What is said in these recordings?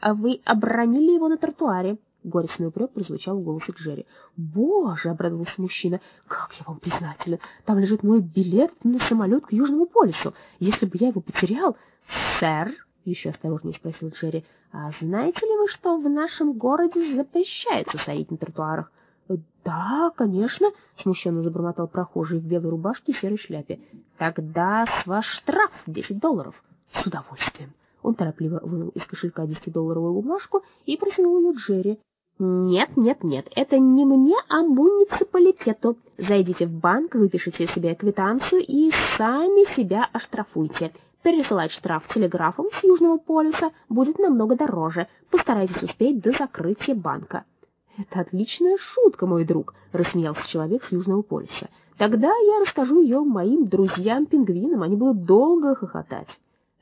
а вы обронили его на тротуаре. Горестный упрек прозвучал в голосе Джерри. «Боже!» — обрадовался мужчина. «Как я вам признателен! Там лежит мой билет на самолет к Южному полюсу. Если бы я его потерял...» «Сэр!» — еще осторожнее спросил Джерри. «А знаете ли вы, что в нашем городе запрещается стоять на тротуарах?» «Да, конечно», — смущенно забормотал прохожий в белой рубашке и серой шляпе. «Тогда с вас штраф десять долларов». «С удовольствием». Он торопливо вынул из кошелька десятидолларовую бумажку и протянул ее Джерри. «Нет, нет, нет, это не мне, а муниципалитету. Зайдите в банк, выпишите себе квитанцию и сами себя оштрафуйте. Пересылать штраф телеграфом с Южного полюса будет намного дороже. Постарайтесь успеть до закрытия банка». «Это отличная шутка, мой друг», — рассмеялся человек с Южного полюса. «Тогда я расскажу ее моим друзьям-пингвинам, они будут долго хохотать».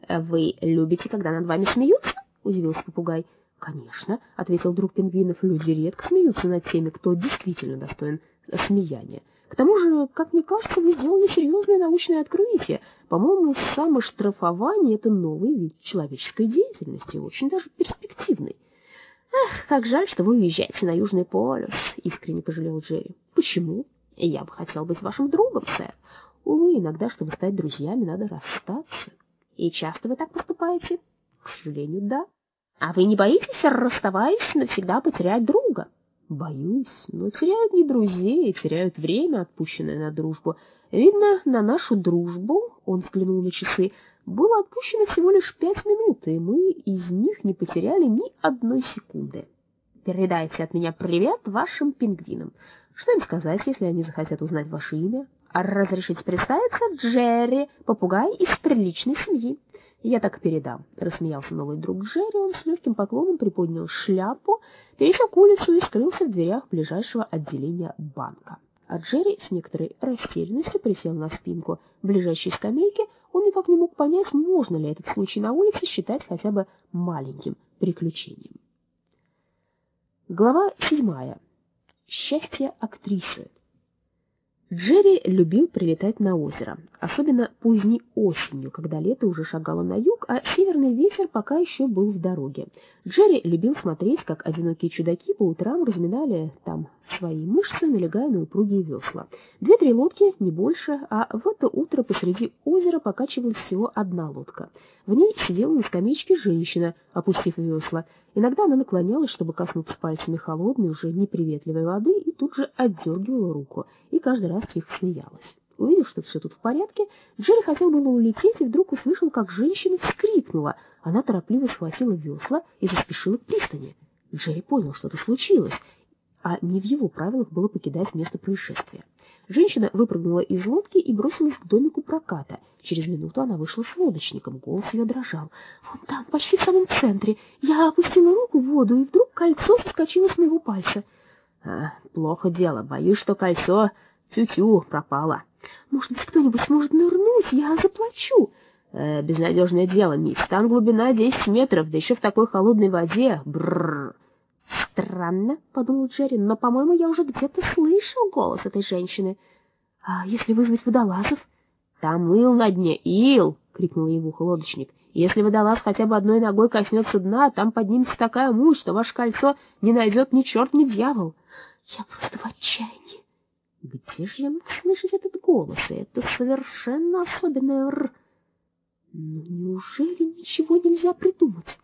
«Вы любите, когда над вами смеются?» — удивился попугай. «Конечно», — ответил друг пингвинов, — «люди редко смеются над теми, кто действительно достоин смеяния. К тому же, как мне кажется, вы сделали серьезное научное открытие. По-моему, самоштрафование — это новый вид человеческой деятельности, очень даже перспективный». «Эх, как жаль, что вы уезжаете на Южный полюс», — искренне пожалел Джерри. «Почему? Я бы хотел быть вашим другом, сэр. Увы, иногда, чтобы стать друзьями, надо расстаться. И часто вы так поступаете?» «К сожалению, да». «А вы не боитесь, расставаясь, навсегда потерять друга?» «Боюсь, но теряют не друзей, теряют время, отпущенное на дружбу. Видно, на нашу дружбу, — он взглянул на часы, — было отпущено всего лишь пять минут, и мы из них не потеряли ни одной секунды. Передайте от меня привет вашим пингвинам. Что им сказать, если они захотят узнать ваше имя? Разрешите представиться, Джерри, попугай из приличной семьи. Я так и передам, — рассмеялся новый друг Джерри. Он с легким поклоном приподнял шляпу, пересек улицу и скрылся в дверях ближайшего отделения банка. А Джерри с некоторой растерянностью присел на спинку ближайшей скамейки, он никак не мог понять, можно ли этот случай на улице считать хотя бы маленьким приключением. Глава седьмая. Счастье актрисы. Джерри любил прилетать на озеро, особенно поздней осенью, когда лето уже шагало на юг, а северный ветер пока еще был в дороге. Джерри любил смотреть, как одинокие чудаки по утрам разминали там свои мышцы, налегая на упругие весла. Две-три лодки, не больше, а в это утро посреди озера покачивалась всего одна лодка. В ней сидела на скамеечке женщина, опустив весла. Иногда она наклонялась, чтобы коснуться пальцами холодной, уже неприветливой воды, и тут же отдергивала руку, и каждый раз тихо смеялась. Увидев, что все тут в порядке, Джерри хотел было улететь, и вдруг услышал, как женщина вскрикнула. Она торопливо схватила весла и заспешила к пристани. Джерри понял, что-то случилось, а не в его правилах было покидать место происшествия. Женщина выпрыгнула из лодки и бросилась к домику проката. Через минуту она вышла с лодочником, голос ее дрожал. «Вон там, почти в самом центре. Я опустила руку в воду, и вдруг кольцо соскочило с моего пальца». А, «Плохо дело. Боюсь, что кольцо тю-тю пропало». «Может быть, кто-нибудь сможет нырнуть? Я заплачу». Э, «Безнадежное дело, мисс. Там глубина десять метров, да еще в такой холодной воде. Бррр». «Странно», — подумал Джерри, — «но, по-моему, я уже где-то слышал голос этой женщины. А если вызвать водолазов?» «Там ил на дне, ил!» — крикнул ему лодочник. «Если водолаз хотя бы одной ногой коснется дна, там поднимется такая муть, что ваше кольцо не найдет ни черт, ни дьявол». «Я просто в отчаянии». «Где же я мог слышать этот голос? Это совершенно особенный р...» «Ну, неужели ничего нельзя придумать?»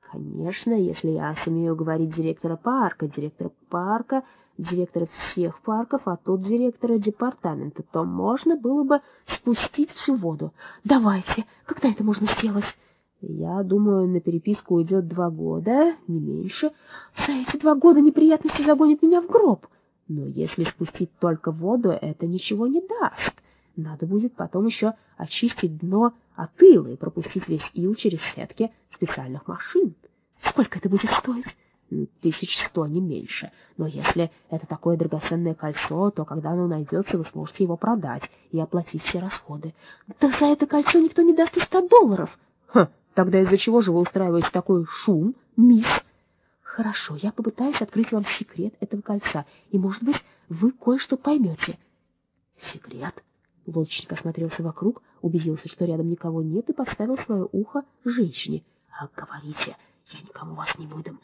Конечно, если я сумею говорить директора парка, директора парка, директора всех парков, а тот директора департамента, то можно было бы спустить всю воду. Давайте, когда это можно сделать? Я думаю, на переписку уйдет два года, не меньше. За эти два года неприятности загонят меня в гроб. Но если спустить только воду, это ничего не даст. Надо будет потом еще очистить дно от ила и пропустить весь ил через сетки специальных машин. Сколько это будет стоить? Тысяч сто, не меньше. Но если это такое драгоценное кольцо, то когда оно найдется, вы сможете его продать и оплатить все расходы. Да за это кольцо никто не даст и ста долларов. Ха, тогда из-за чего же вы устраиваете такой шум, мисс? Хорошо, я попытаюсь открыть вам секрет этого кольца, и, может быть, вы кое-что поймете. Секрет? Лодочник осмотрелся вокруг, убедился, что рядом никого нет, и подставил свое ухо женщине. — А говорите, Я никому вас не выдам,